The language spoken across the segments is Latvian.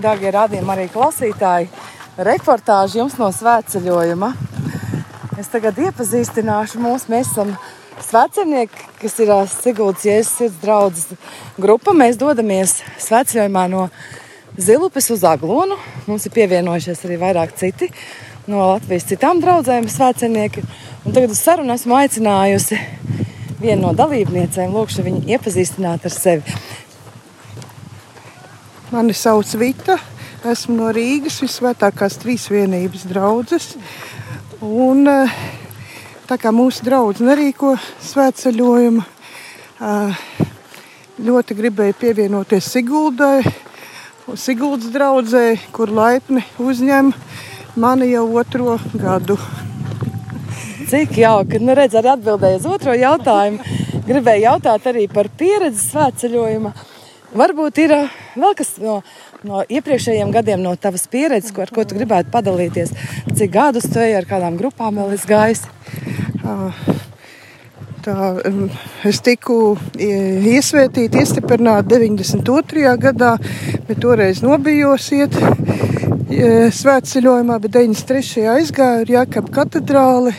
Dārgie rādījumi arī klausītāji, reportāži jums no svētceļojuma. Es tagad iepazīstināšu mūs. Mēs esam svētceļnieki, kas ir Siguldas Jēzus sirds draudzes grupa. Mēs dodamies svētceļojumā no Zilupes uz Aglonu. Mums ir pievienojušies arī vairāk citi no Latvijas citām draudzēm svētceļnieki. Un tagad uz sarunu esmu aicinājusi vienu no dalībniecēm, lūkšu viņu iepazīstināt ar sevi. Mani sauc Vita. Esmu no Rīgas visvētākās trīs vienības draudzes. Un, eh, tā kā mūsu draugs nerīko svētceļojumu, eh, ļoti gribēju pievienoties Siguldai, Siguldas draudzē, kur laipni uzņem mani jau otro gadu. Cik jauki, nu redz, arī atbildēju uz otro jautājumu. Gribēju jautāt arī par pieredzi svētceļojuma. Varbūt ir uh, vēl kas no, no iepriekšējiem gadiem, no tavas pieredzes, ko, ar ko tu gribētu padalīties. Cik gadus tu ej ar kādām grupām vēl esi gājis? Tā, um, es tiku iesvētīta, iestiprināta 92. gadā, bet toreiz nobijos iet svētceļojumā, bet 93. aizgāju ar Jākapu katedrāli.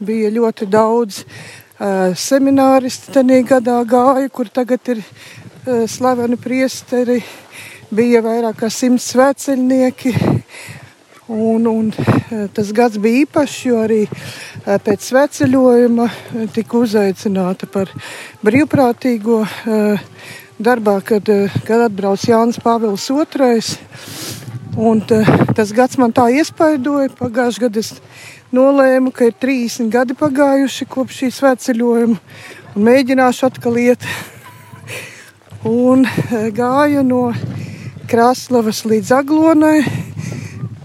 Bija ļoti daudz semināristi tajā gadā gāja, kur tagad ir slaveni priesteri. Bija vairāk kā simts svētceļnieki. Un, un tas gads bija īpašs, jo arī pēc sveceļojuma tika uzaicināta par brīvprātīgo darbā, kad, kad atbrauc Jānis Pāvils II. Un tas gads man tā iespaidoja. Pagājušajā gadā es nolēmu, ka ir 30 gadi pagājuši kopš šī svētceļojuma un mēģināšu atkal iet. un e, gāju no Kraslavas līdz Aglonai.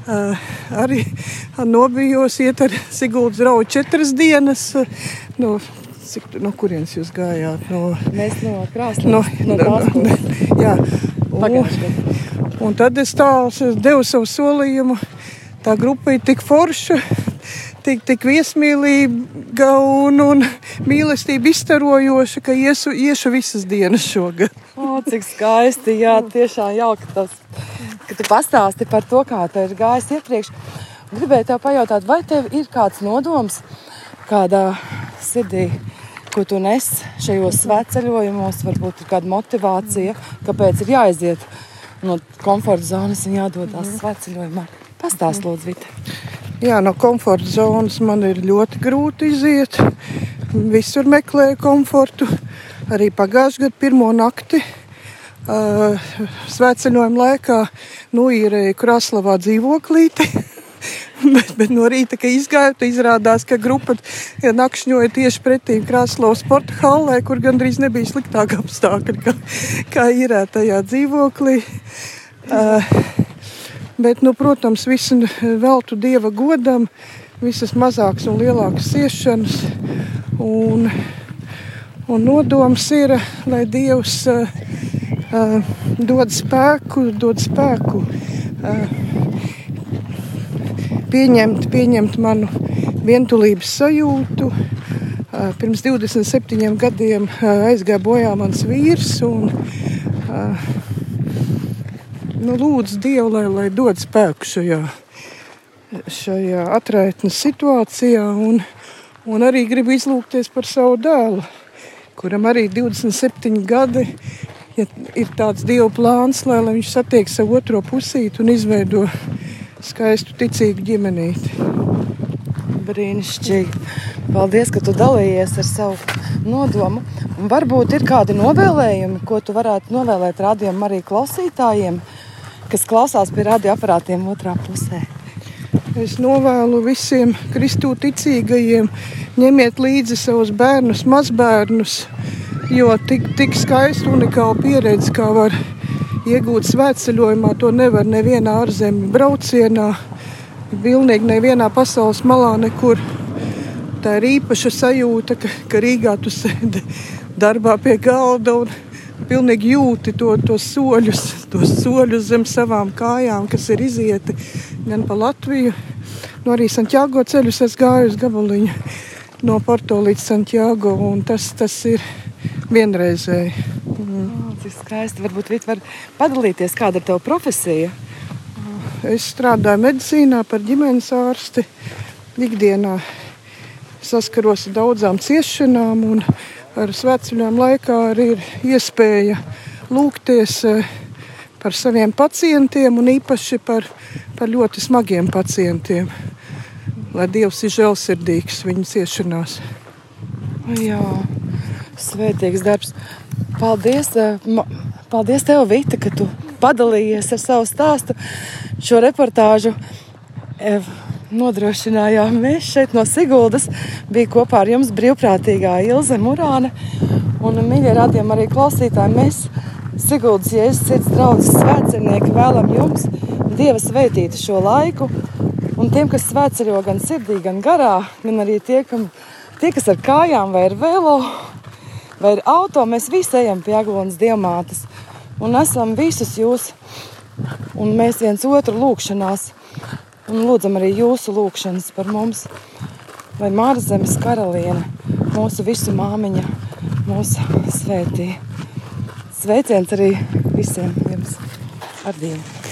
Uh, arī nobijos iet ar Siguldas raudu četras dienas. No, cik, no kurienes jūs gājāt? No, Mēs no Kraslavas. No, no, no, no, jā. Un, un tad es tā devu savu solījumu. Tā grupa ir tik forša, tik, tik viesmīlīga un, un mīlestība izstarojoša, ka iesu, iešu visas dienas šogad. O, cik skaisti, jā, tiešām jauki tas, ka tu pastāsti par to, kā tev ir gājis iepriekš. Gribēju tev pajautāt, vai tev ir kāds nodoms, kādā sirdī, ko tu nes šajos svētceļojumos, varbūt ir kāda motivācija, kāpēc ir jāiziet no komforta zonas un jādodas mm. svētceļojumā. Pastāst, lūdzu, Vita. Jā, no komforta zonas man ir ļoti grūti iziet. Visur meklēju komfortu. Arī pagājušajā gadā pirmo nakti uh, svētceļojuma laikā noīrēju Kraslavā dzīvoklīti. bet, bet no rīta, kad izgāju, izrādās, ka grupa nakšņoja tieši pretī Kraslavas sporta hallē, kur gandrīz nebija sliktāka apstākļi, kā, kā ir tajā dzīvoklī. Uh, Bet, nu, protams, visu veltu dieva godam, visas mazākas un lielākas ciešanas. Un, un nodoms ir, lai Dievs uh, uh, dod spēku, dod spēku uh, pieņemt, pieņemt manu vientulības sajūtu. Uh, pirms 27 gadiem uh, aizgāja bojā mans vīrs. Un, uh, nu, lūdzu Dievu, lai, lai dod spēku šajā, šajā atraitnes situācijā. Un, un arī gribu izlūgties par savu dēlu, kuram arī 27 gadi. Ja ir tāds Dieva plāns, lai, lai viņš satiek savu otro pusīti un izveido skaistu, ticīgu ģimenīti. Brīnišķīgi. Paldies, ka tu dalījies ar savu nodomu. Un varbūt ir kādi novēlējumi, ko tu varētu novēlēt rādījumam arī klausītājiem, kas klausās pie radioaparātiem otrā pusē. Es novēlu visiem kristū ticīgajiem, ņemiet līdzi savus bērnus, mazbērnus, jo tik, tik skaista unikāla pieredze, kā var iegūt svētceļojumā, to nevar nevienā ārzemju braucienā, pilnīgi nevienā pasaules malā nekur. Tā ir īpaša sajūta, ka, ka Rīgā tu sēdi darbā pie galda un pilnīgi jūti to, to soļus, tos soļus zem savām kājām, kas ir izieti gan pa Latviju. Nu, arī Santiago ceļus es gāju uz gabaliņu no Porto līdz Santiago, un tas, tas ir vienreizēji. Mm. Oh, cik skaisti. Varbūt Vita var padalīties, kāda ir tava profesija. Es strādāju medicīnā par ģimenes ārsti. Ikdienā saskaros ar daudzām ciešanām, un ar svētceļām laikā arī ir iespēja lūgties eh, par saviem pacientiem un īpaši par, par ļoti smagiem pacientiem. Lai Dievs ir žēlsirdīgs viņu ciešanās. Jā, svētīgs darbs. Paldies, eh, paldies tev, Vita, ka tu padalījies ar savu stāstu. Šo reportāžu eh, nodrošinājām mēs šeit no Siguldas. Bija kopā ar jums brīvprātīgā Ilze Murāne. Un, mīļie radījumi, arī klausītāji, mēs Siguldas Jēzus sirds draudzes svētcernieki vēlam jums Dieva sveitītu šo laiku. Un tiem, kas svētceļo gan sirdī, gan garā, gan arī tie, kam, tie kas ar kājām vai ar velo vai ar auto, mēs visi ejam pie Aglonas diamātes un esam visus jūs un mēs viens otru lūkšanās Un lūdzam arī jūsu lūgšanas par mums, lai Mārzemes karaliene, mūsu visu māmiņa, mūsu svētī. Sveiciens arī visiem jums ar Dievu!